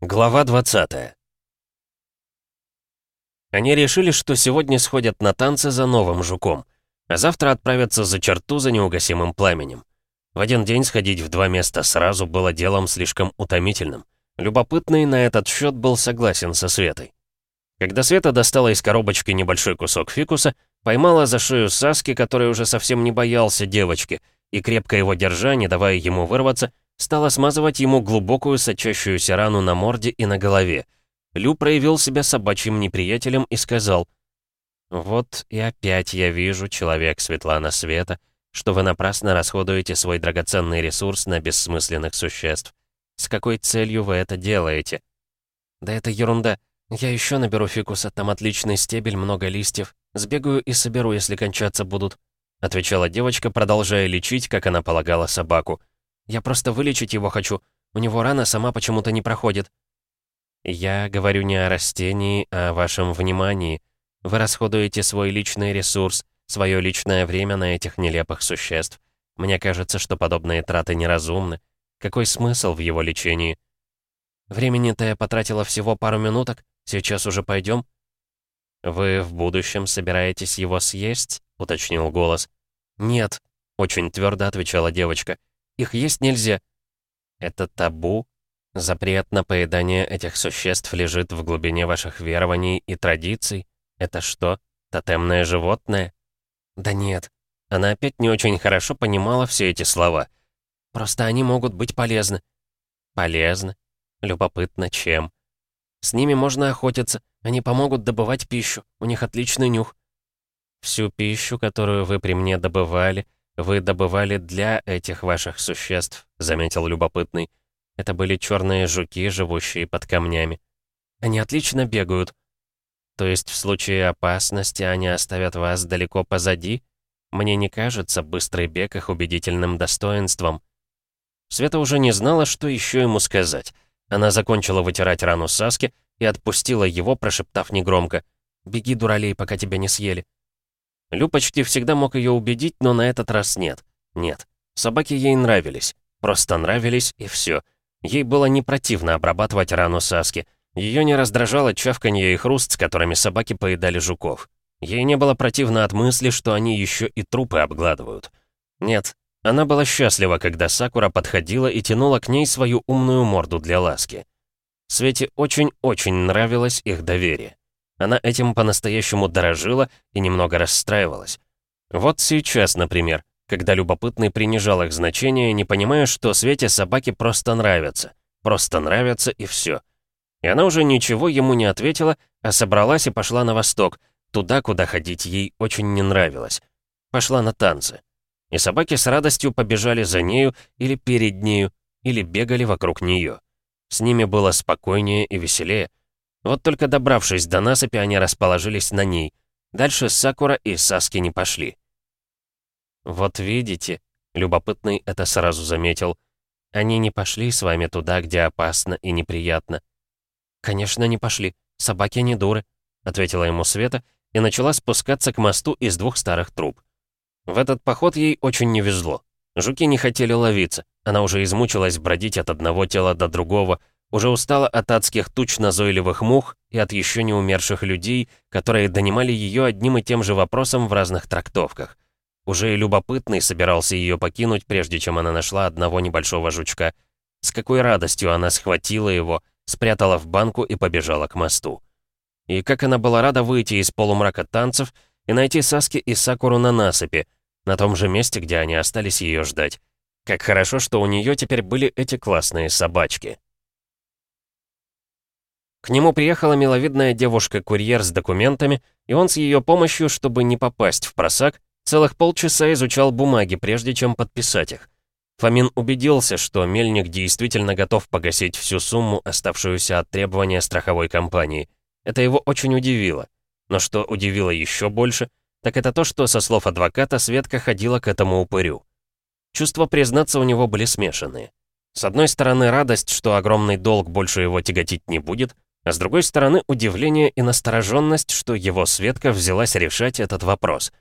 Глава 20 Они решили, что сегодня сходят на танцы за новым жуком, а завтра отправятся за черту за неугасимым пламенем. В один день сходить в два места сразу было делом слишком утомительным. Любопытный на этот счет был согласен со Светой. Когда Света достала из коробочки небольшой кусок фикуса, поймала за шею Саски, который уже совсем не боялся девочки, и крепко его держа, не давая ему вырваться, стала смазывать ему глубокую сочащуюся рану на морде и на голове. Лю проявил себя собачьим неприятелем и сказал, «Вот и опять я вижу, человек Светлана Света, что вы напрасно расходуете свой драгоценный ресурс на бессмысленных существ. С какой целью вы это делаете?» «Да это ерунда. Я еще наберу фикуса, там отличный стебель, много листьев. Сбегаю и соберу, если кончаться будут», — отвечала девочка, продолжая лечить, как она полагала, собаку. Я просто вылечить его хочу. У него рана сама почему-то не проходит». «Я говорю не о растении, а о вашем внимании. Вы расходуете свой личный ресурс, свое личное время на этих нелепых существ. Мне кажется, что подобные траты неразумны. Какой смысл в его лечении?» «Времени-то я потратила всего пару минуток. Сейчас уже пойдем?» «Вы в будущем собираетесь его съесть?» — уточнил голос. «Нет», — очень твердо отвечала девочка. Их есть нельзя». «Это табу? Запрет на поедание этих существ лежит в глубине ваших верований и традиций? Это что, тотемное животное?» «Да нет». Она опять не очень хорошо понимала все эти слова. «Просто они могут быть полезны». «Полезны? Любопытно, чем?» «С ними можно охотиться. Они помогут добывать пищу. У них отличный нюх». «Всю пищу, которую вы при мне добывали, «Вы добывали для этих ваших существ», — заметил любопытный. «Это были черные жуки, живущие под камнями. Они отлично бегают. То есть в случае опасности они оставят вас далеко позади? Мне не кажется быстрый бег их убедительным достоинством». Света уже не знала, что еще ему сказать. Она закончила вытирать рану Саски и отпустила его, прошептав негромко. «Беги, дуралей, пока тебя не съели». Лю почти всегда мог ее убедить, но на этот раз нет. Нет. Собаки ей нравились. Просто нравились, и все. Ей было не противно обрабатывать рану Саски. Ее не раздражало чавканье и хруст, с которыми собаки поедали жуков. Ей не было противно от мысли, что они еще и трупы обгладывают. Нет, она была счастлива, когда Сакура подходила и тянула к ней свою умную морду для ласки. Свете очень-очень нравилось их доверие. Она этим по-настоящему дорожила и немного расстраивалась. Вот сейчас, например, когда любопытный принижал их значение, не понимая, что Свете собаки просто нравятся. Просто нравятся и все. И она уже ничего ему не ответила, а собралась и пошла на восток, туда, куда ходить ей очень не нравилось. Пошла на танцы. И собаки с радостью побежали за нею или перед нею, или бегали вокруг нее. С ними было спокойнее и веселее. Вот только добравшись до насыпи, они расположились на ней. Дальше Сакура и Саски не пошли. «Вот видите», — любопытный это сразу заметил, «они не пошли с вами туда, где опасно и неприятно». «Конечно, не пошли. Собаки не дуры», — ответила ему Света и начала спускаться к мосту из двух старых труб. В этот поход ей очень не везло. Жуки не хотели ловиться. Она уже измучилась бродить от одного тела до другого, уже устала от адских туч назойливых мух и от еще не умерших людей, которые донимали ее одним и тем же вопросом в разных трактовках. Уже и любопытный собирался ее покинуть, прежде чем она нашла одного небольшого жучка. С какой радостью она схватила его, спрятала в банку и побежала к мосту. И как она была рада выйти из полумрака танцев и найти Саски и Сакуру на насыпи, на том же месте, где они остались ее ждать. Как хорошо, что у нее теперь были эти классные собачки. К нему приехала миловидная девушка-курьер с документами, и он с ее помощью, чтобы не попасть в просак, целых полчаса изучал бумаги, прежде чем подписать их. Фомин убедился, что Мельник действительно готов погасить всю сумму, оставшуюся от требования страховой компании. Это его очень удивило. Но что удивило еще больше, так это то, что, со слов адвоката, Светка ходила к этому упырю. Чувства, признаться, у него были смешанные. С одной стороны, радость, что огромный долг больше его тяготить не будет, а с другой стороны, удивление и настороженность, что его Светка взялась решать этот вопрос.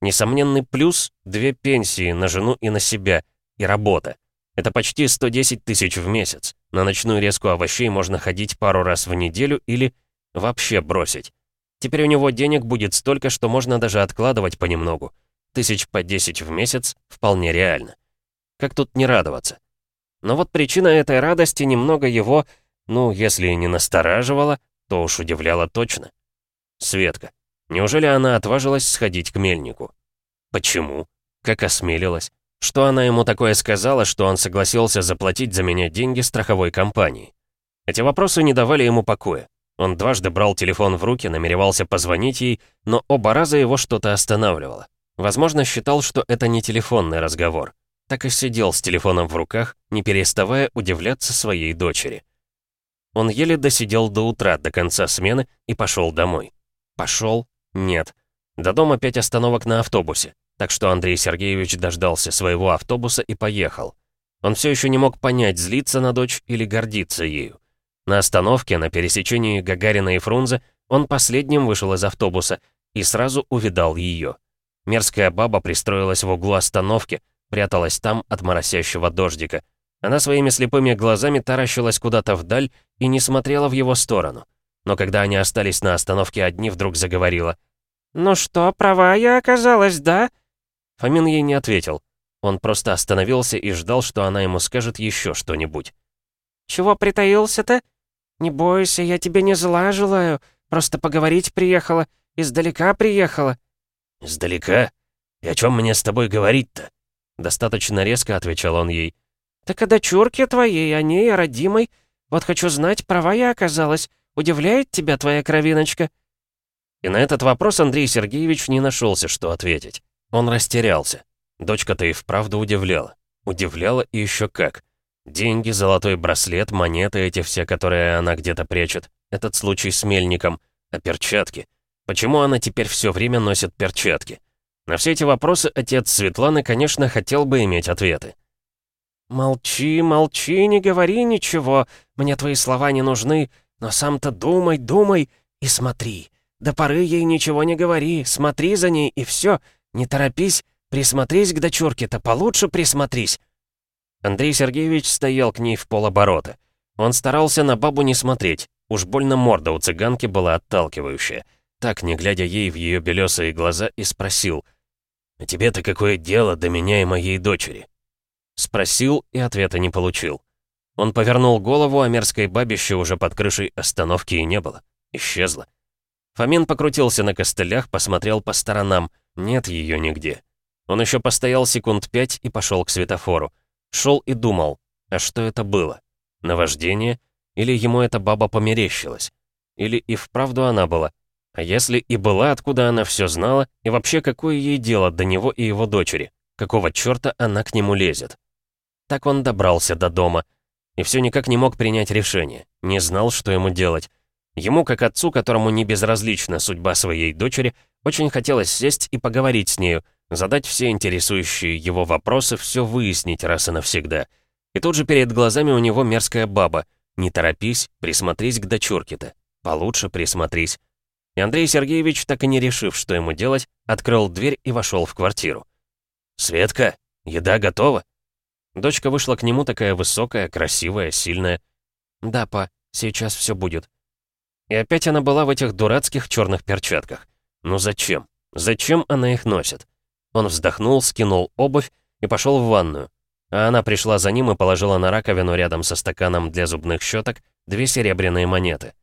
Несомненный плюс — две пенсии на жену и на себя, и работа. Это почти 110 тысяч в месяц. На ночную резку овощей можно ходить пару раз в неделю или вообще бросить. Теперь у него денег будет столько, что можно даже откладывать понемногу. Тысяч по 10 в месяц вполне реально. Как тут не радоваться? Но вот причина этой радости немного его, ну, если и не настораживала, то уж удивляла точно. Светка. Неужели она отважилась сходить к мельнику? Почему? Как осмелилась? Что она ему такое сказала, что он согласился заплатить за меня деньги страховой компании? Эти вопросы не давали ему покоя. Он дважды брал телефон в руки, намеревался позвонить ей, но оба раза его что-то останавливало. Возможно, считал, что это не телефонный разговор. Так и сидел с телефоном в руках, не переставая удивляться своей дочери. Он еле досидел до утра, до конца смены, и пошел домой. Пошел? Нет. До дома пять остановок на автобусе, так что Андрей Сергеевич дождался своего автобуса и поехал. Он все еще не мог понять, злиться на дочь или гордиться ею. На остановке, на пересечении Гагарина и Фрунзе, он последним вышел из автобуса и сразу увидал ее. Мерзкая баба пристроилась в углу остановки, пряталась там от моросящего дождика. Она своими слепыми глазами таращилась куда-то вдаль и не смотрела в его сторону. Но когда они остались на остановке одни, вдруг заговорила. «Ну что, права я оказалась, да?» Фомин ей не ответил. Он просто остановился и ждал, что она ему скажет еще что-нибудь. «Чего притаился-то? Не бойся, я тебе не зла желаю. Просто поговорить приехала. Издалека приехала». «Издалека? И о чем мне с тобой говорить-то?» Достаточно резко отвечал он ей. «Так о дочурке твоей, о ней, о родимой. Вот хочу знать, права я оказалась. Удивляет тебя твоя кровиночка?» И на этот вопрос Андрей Сергеевич не нашелся, что ответить. Он растерялся. Дочка-то и вправду удивляла. Удивляла и еще как. Деньги, золотой браслет, монеты эти все, которые она где-то прячет. Этот случай с мельником. А перчатки? Почему она теперь все время носит перчатки? На все эти вопросы отец Светланы, конечно, хотел бы иметь ответы. «Молчи, молчи, не говори ничего. Мне твои слова не нужны. Но сам-то думай, думай и смотри. До поры ей ничего не говори. Смотри за ней и все. Не торопись. Присмотрись к дочурке-то, получше присмотрись». Андрей Сергеевич стоял к ней в полоборота. Он старался на бабу не смотреть. Уж больно морда у цыганки была отталкивающая. Так, не глядя ей в ее белесые глаза, и спросил — «А тебе-то какое дело до меня и моей дочери?» Спросил и ответа не получил. Он повернул голову, а мерзкой бабище уже под крышей остановки и не было. Исчезла. Фомин покрутился на костылях, посмотрел по сторонам. Нет ее нигде. Он еще постоял секунд пять и пошел к светофору. Шел и думал, а что это было? Наваждение? Или ему эта баба померещилась? Или и вправду она была? А если и была, откуда она все знала, и вообще какое ей дело до него и его дочери? Какого черта она к нему лезет? Так он добрался до дома. И все никак не мог принять решение, не знал, что ему делать. Ему, как отцу, которому не безразлична судьба своей дочери, очень хотелось сесть и поговорить с нею, задать все интересующие его вопросы, все выяснить раз и навсегда. И тут же перед глазами у него мерзкая баба. Не торопись, присмотрись к дочурке-то. Получше присмотрись. И Андрей Сергеевич, так и не решив, что ему делать, открыл дверь и вошел в квартиру. «Светка, еда готова?» Дочка вышла к нему такая высокая, красивая, сильная. «Да, па, сейчас все будет». И опять она была в этих дурацких черных перчатках. Ну зачем? Зачем она их носит? Он вздохнул, скинул обувь и пошел в ванную. А она пришла за ним и положила на раковину рядом со стаканом для зубных щеток две серебряные монеты.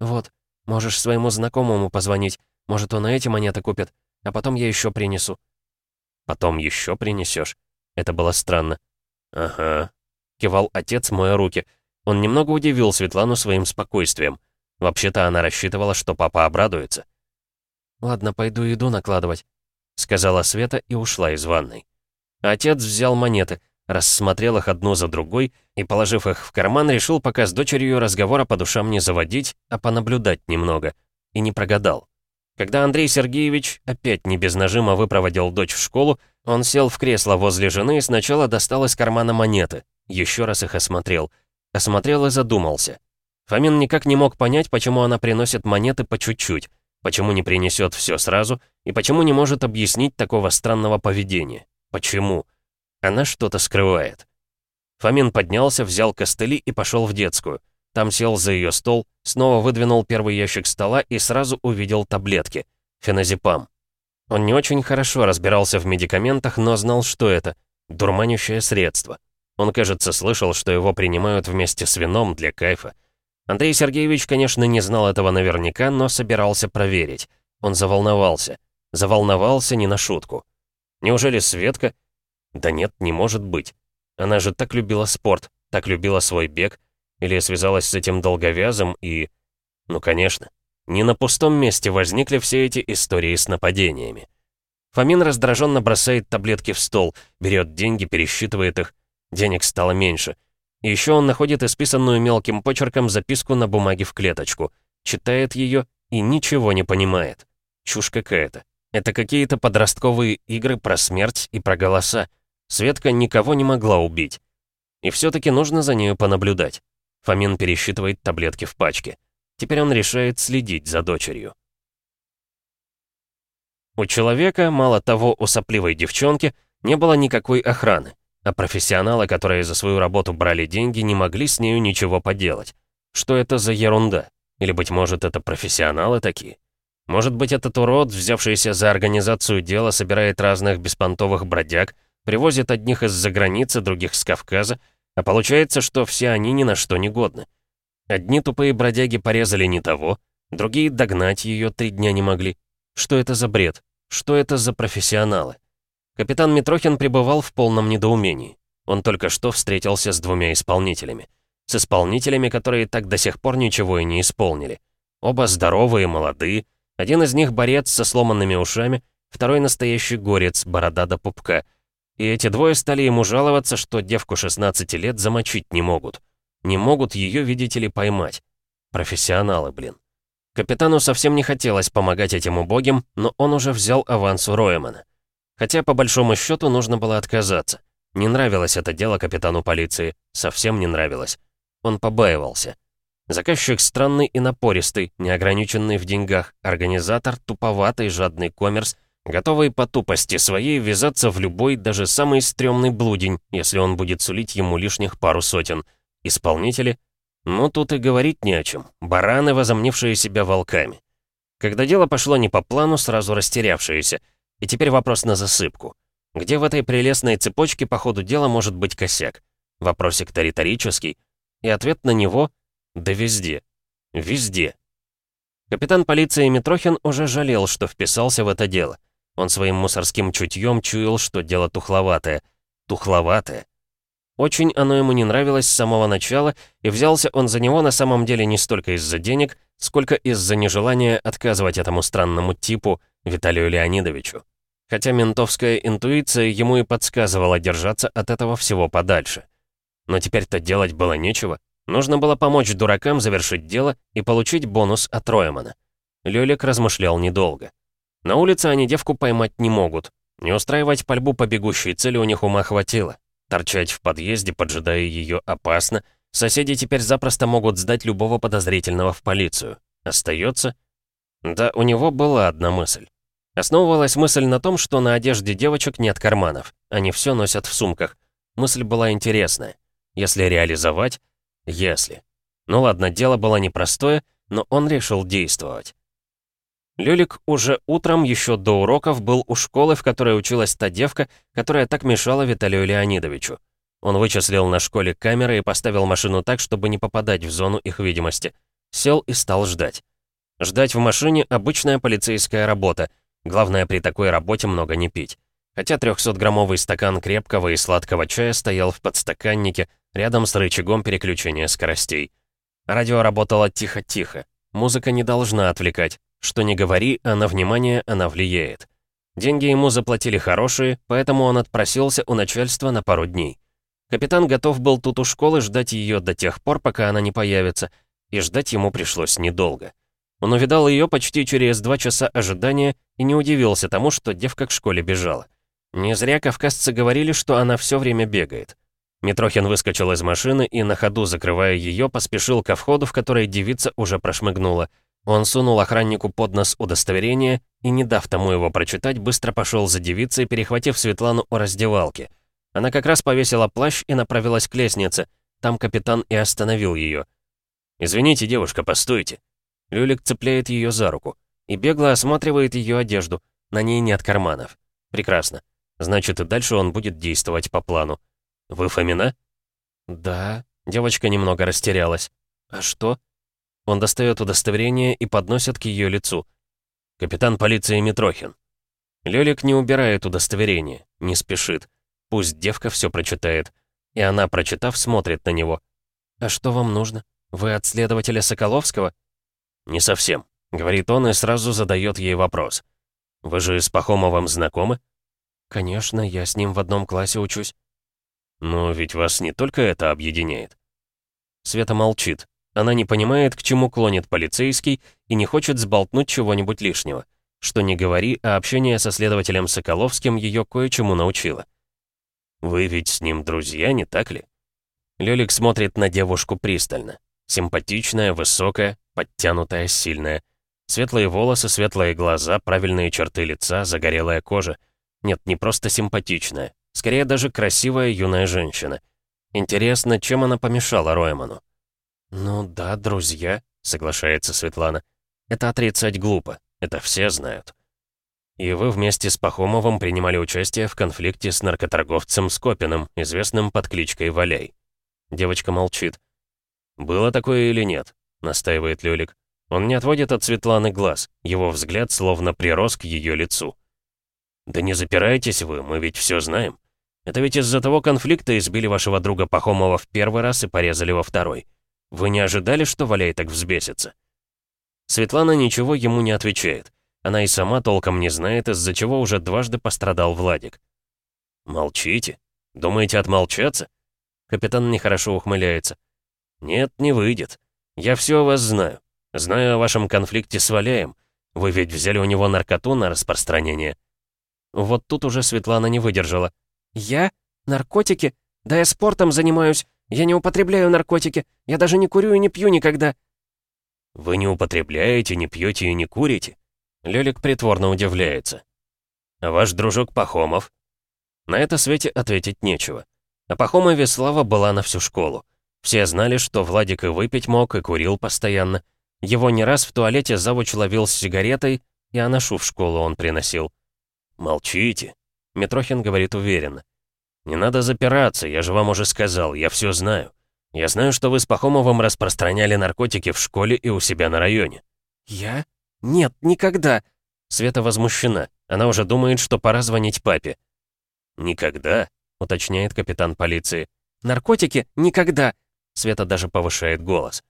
«Вот, Можешь своему знакомому позвонить. Может, он и эти монеты купит. А потом я еще принесу». «Потом еще принесешь? Это было странно. «Ага», — кивал отец, моя руки. Он немного удивил Светлану своим спокойствием. Вообще-то она рассчитывала, что папа обрадуется. «Ладно, пойду еду накладывать», — сказала Света и ушла из ванной. Отец взял монеты, рассмотрел их одну за другой и, положив их в карман, решил пока с дочерью разговора по душам не заводить, а понаблюдать немного. И не прогадал. Когда Андрей Сергеевич опять не без нажима выпроводил дочь в школу, он сел в кресло возле жены и сначала достал из кармана монеты, еще раз их осмотрел. Осмотрел и задумался. Фомин никак не мог понять, почему она приносит монеты по чуть-чуть, почему не принесет все сразу и почему не может объяснить такого странного поведения. Почему? Она что-то скрывает. Фомин поднялся, взял костыли и пошел в детскую. Там сел за ее стол, снова выдвинул первый ящик стола и сразу увидел таблетки. Феназепам. Он не очень хорошо разбирался в медикаментах, но знал, что это. Дурманящее средство. Он, кажется, слышал, что его принимают вместе с вином для кайфа. Андрей Сергеевич, конечно, не знал этого наверняка, но собирался проверить. Он заволновался. Заволновался не на шутку. Неужели Светка? Да нет, не может быть. Она же так любила спорт, так любила свой бег. Или связалась с этим долговязым и... Ну, конечно. Не на пустом месте возникли все эти истории с нападениями. Фомин раздраженно бросает таблетки в стол, берет деньги, пересчитывает их. Денег стало меньше. И еще он находит исписанную мелким почерком записку на бумаге в клеточку, читает ее и ничего не понимает. Чушь какая-то. Это какие-то подростковые игры про смерть и про голоса. Светка никого не могла убить. И все-таки нужно за нею понаблюдать. Фомин пересчитывает таблетки в пачке. Теперь он решает следить за дочерью. У человека, мало того, у сопливой девчонки, не было никакой охраны, а профессионалы, которые за свою работу брали деньги, не могли с нею ничего поделать. Что это за ерунда? Или, быть может, это профессионалы такие? Может быть, этот урод, взявшийся за организацию дела, собирает разных беспонтовых бродяг, привозит одних из-за границы, других с Кавказа, а получается, что все они ни на что не годны. Одни тупые бродяги порезали не того, другие догнать ее три дня не могли. Что это за бред? Что это за профессионалы? Капитан Митрохин пребывал в полном недоумении. Он только что встретился с двумя исполнителями. С исполнителями, которые так до сих пор ничего и не исполнили. Оба здоровые, молодые. Один из них борец со сломанными ушами, второй настоящий горец, борода до пупка. И эти двое стали ему жаловаться, что девку 16 лет замочить не могут. Не могут ее, видите ли, поймать. Профессионалы, блин. Капитану совсем не хотелось помогать этим убогим, но он уже взял аванс у Роемана. Хотя, по большому счету, нужно было отказаться. Не нравилось это дело капитану полиции. Совсем не нравилось. Он побаивался. Заказчик странный и напористый, неограниченный в деньгах, организатор, туповатый, жадный коммерс, готовый по тупости своей ввязаться в любой, даже самый стрёмный блудень, если он будет сулить ему лишних пару сотен — Исполнители? Ну, тут и говорить не о чем. Бараны, возомнившие себя волками. Когда дело пошло не по плану, сразу растерявшиеся. И теперь вопрос на засыпку. Где в этой прелестной цепочке по ходу дела может быть косяк? Вопросик-то риторический. И ответ на него — да везде. Везде. Капитан полиции Митрохин уже жалел, что вписался в это дело. Он своим мусорским чутьем чуял, что дело тухловатое. Тухловатое. Очень оно ему не нравилось с самого начала, и взялся он за него на самом деле не столько из-за денег, сколько из-за нежелания отказывать этому странному типу, Виталию Леонидовичу. Хотя ментовская интуиция ему и подсказывала держаться от этого всего подальше. Но теперь-то делать было нечего. Нужно было помочь дуракам завершить дело и получить бонус от Роемана. Лёлик размышлял недолго. На улице они девку поймать не могут. Не устраивать пальбу по бегущей цели у них ума хватило. Торчать в подъезде, поджидая ее, опасно. Соседи теперь запросто могут сдать любого подозрительного в полицию. Остается? Да, у него была одна мысль. Основывалась мысль на том, что на одежде девочек нет карманов. Они все носят в сумках. Мысль была интересная. Если реализовать? Если. Ну ладно, дело было непростое, но он решил действовать. Лёлик уже утром, еще до уроков, был у школы, в которой училась та девка, которая так мешала Виталию Леонидовичу. Он вычислил на школе камеры и поставил машину так, чтобы не попадать в зону их видимости. Сел и стал ждать. Ждать в машине — обычная полицейская работа. Главное при такой работе много не пить. Хотя 300-граммовый стакан крепкого и сладкого чая стоял в подстаканнике, рядом с рычагом переключения скоростей. Радио работало тихо-тихо. Музыка не должна отвлекать. Что не говори, а на внимание она влияет. Деньги ему заплатили хорошие, поэтому он отпросился у начальства на пару дней. Капитан готов был тут у школы ждать ее до тех пор, пока она не появится, и ждать ему пришлось недолго. Он увидал ее почти через два часа ожидания и не удивился тому, что девка к школе бежала. Не зря кавказцы говорили, что она все время бегает. Митрохин выскочил из машины и, на ходу закрывая ее, поспешил ко входу, в который девица уже прошмыгнула — он сунул охраннику под нос удостоверение и, не дав тому его прочитать, быстро пошел за девицей, перехватив Светлану у раздевалки. Она как раз повесила плащ и направилась к лестнице. Там капитан и остановил ее. «Извините, девушка, постойте». Люлик цепляет ее за руку и бегло осматривает ее одежду. На ней нет карманов. Прекрасно. Значит, и дальше он будет действовать по плану. «Вы Фомина?» «Да». Девочка немного растерялась. «А что?» Он достает удостоверение и подносит к ее лицу. «Капитан полиции Митрохин». Лёлик не убирает удостоверение, не спешит. Пусть девка все прочитает. И она, прочитав, смотрит на него. «А что вам нужно? Вы от следователя Соколовского?» «Не совсем», — говорит он и сразу задает ей вопрос. «Вы же с Пахомовым знакомы?» «Конечно, я с ним в одном классе учусь». «Но ведь вас не только это объединяет». Света молчит. Она не понимает, к чему клонит полицейский и не хочет сболтнуть чего-нибудь лишнего. Что не говори, а общение со следователем Соколовским ее кое-чему научило. «Вы ведь с ним друзья, не так ли?» Лёлик смотрит на девушку пристально. Симпатичная, высокая, подтянутая, сильная. Светлые волосы, светлые глаза, правильные черты лица, загорелая кожа. Нет, не просто симпатичная. Скорее даже красивая юная женщина. Интересно, чем она помешала Ройману? «Ну да, друзья», — соглашается Светлана. «Это отрицать глупо, это все знают». И вы вместе с Пахомовым принимали участие в конфликте с наркоторговцем Скопиным, известным под кличкой Валяй. Девочка молчит. «Было такое или нет?» — настаивает Лёлик. Он не отводит от Светланы глаз, его взгляд словно прирос к ее лицу. «Да не запирайтесь вы, мы ведь все знаем. Это ведь из-за того конфликта избили вашего друга Пахомова в первый раз и порезали во второй. Вы не ожидали, что Валяй так взбесится?» Светлана ничего ему не отвечает. Она и сама толком не знает, из-за чего уже дважды пострадал Владик. «Молчите? Думаете отмолчаться?» Капитан нехорошо ухмыляется. «Нет, не выйдет. Я все о вас знаю. Знаю о вашем конфликте с Валяем. Вы ведь взяли у него наркоту на распространение». Вот тут уже Светлана не выдержала. «Я? Наркотики? Да я спортом занимаюсь. Я не употребляю наркотики. Я даже не курю и не пью никогда». «Вы не употребляете, не пьете и не курите?» Лёлик притворно удивляется. «А ваш дружок Пахомов?» На это Свете ответить нечего. О Пахомове слава была на всю школу. Все знали, что Владик и выпить мог, и курил постоянно. Его не раз в туалете завуч ловил с сигаретой, и аношу в школу он приносил. «Молчите», — Митрохин говорит уверенно. «Не надо запираться, я же вам уже сказал, я все знаю. Я знаю, что вы с Пахомовым распространяли наркотики в школе и у себя на районе». «Я? Нет, никогда!» Света возмущена. Она уже думает, что пора звонить папе. «Никогда?» — уточняет капитан полиции. «Наркотики? Никогда!» Света даже повышает голос.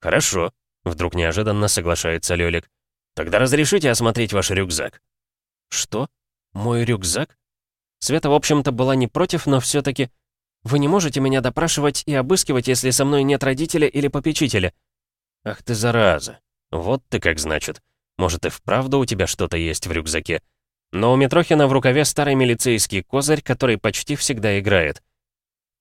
«Хорошо», — вдруг неожиданно соглашается Лёлик. «Тогда разрешите осмотреть ваш рюкзак». «Что? Мой рюкзак?» Света, в общем-то, была не против, но все таки «Вы не можете меня допрашивать и обыскивать, если со мной нет родителя или попечителя?» «Ах ты, зараза! Вот ты как значит. Может, и вправду у тебя что-то есть в рюкзаке?» Но у Митрохина в рукаве старый милицейский козырь, который почти всегда играет.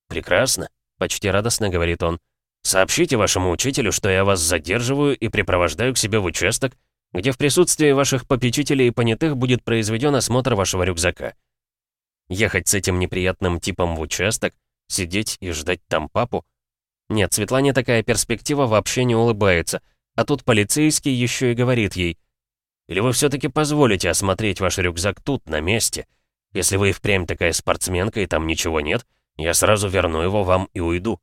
«Прекрасно», — почти радостно говорит он. «Сообщите вашему учителю, что я вас задерживаю и припровождаю к себе в участок, где в присутствии ваших попечителей и понятых будет произведен осмотр вашего рюкзака. Ехать с этим неприятным типом в участок, сидеть и ждать там папу? Нет, Светлане такая перспектива вообще не улыбается, а тут полицейский еще и говорит ей, «Или вы все-таки позволите осмотреть ваш рюкзак тут, на месте? Если вы и впрямь такая спортсменка и там ничего нет, я сразу верну его вам и уйду».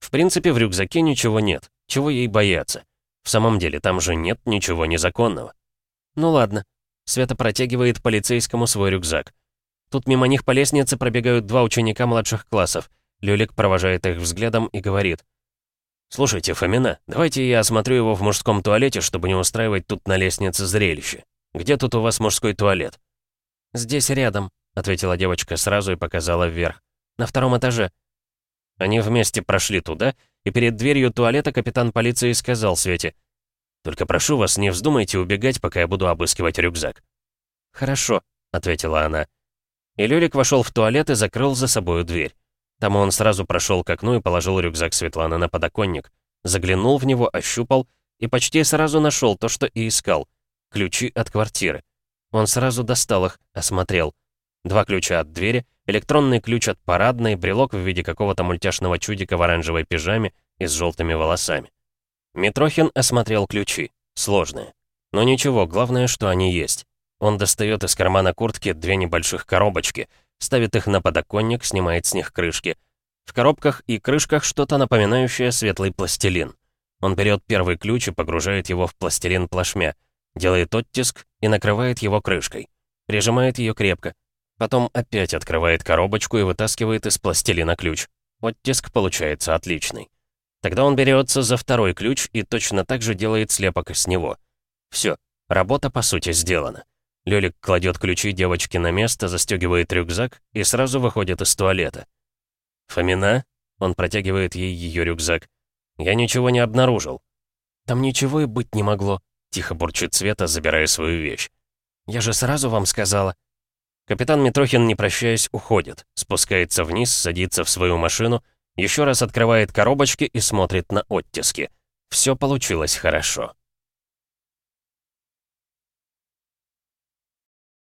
В принципе, в рюкзаке ничего нет, чего ей бояться. В самом деле, там же нет ничего незаконного. Ну ладно. Света протягивает полицейскому свой рюкзак. Тут мимо них по лестнице пробегают два ученика младших классов. Люлик провожает их взглядом и говорит. «Слушайте, Фомина, давайте я осмотрю его в мужском туалете, чтобы не устраивать тут на лестнице зрелище. Где тут у вас мужской туалет?» «Здесь рядом», — ответила девочка сразу и показала вверх. «На втором этаже». Они вместе прошли туда, и перед дверью туалета капитан полиции сказал Свете. «Только прошу вас, не вздумайте убегать, пока я буду обыскивать рюкзак». «Хорошо», — ответила она. И Люлик вошел в туалет и закрыл за собою дверь. Там он сразу прошел к окну и положил рюкзак Светланы на подоконник. Заглянул в него, ощупал и почти сразу нашел то, что и искал. Ключи от квартиры. Он сразу достал их, осмотрел. Два ключа от двери, электронный ключ от парадной, брелок в виде какого-то мультяшного чудика в оранжевой пижаме и с желтыми волосами. Митрохин осмотрел ключи. Сложные. Но ничего, главное, что они есть. Он достает из кармана куртки две небольших коробочки, ставит их на подоконник, снимает с них крышки. В коробках и крышках что-то напоминающее светлый пластилин. Он берет первый ключ и погружает его в пластилин плашмя, делает оттиск и накрывает его крышкой. Прижимает ее крепко. Потом опять открывает коробочку и вытаскивает из пластилина ключ. Оттиск получается отличный. Тогда он берется за второй ключ и точно так же делает слепок с него. Все, работа по сути сделана. Лёлик кладет ключи девочки на место, застегивает рюкзак и сразу выходит из туалета. «Фомина?» Он протягивает ей ее рюкзак. «Я ничего не обнаружил». «Там ничего и быть не могло», — тихо бурчит Света, забирая свою вещь. «Я же сразу вам сказала». Капитан Митрохин, не прощаясь, уходит, спускается вниз, садится в свою машину, еще раз открывает коробочки и смотрит на оттиски. Все получилось хорошо.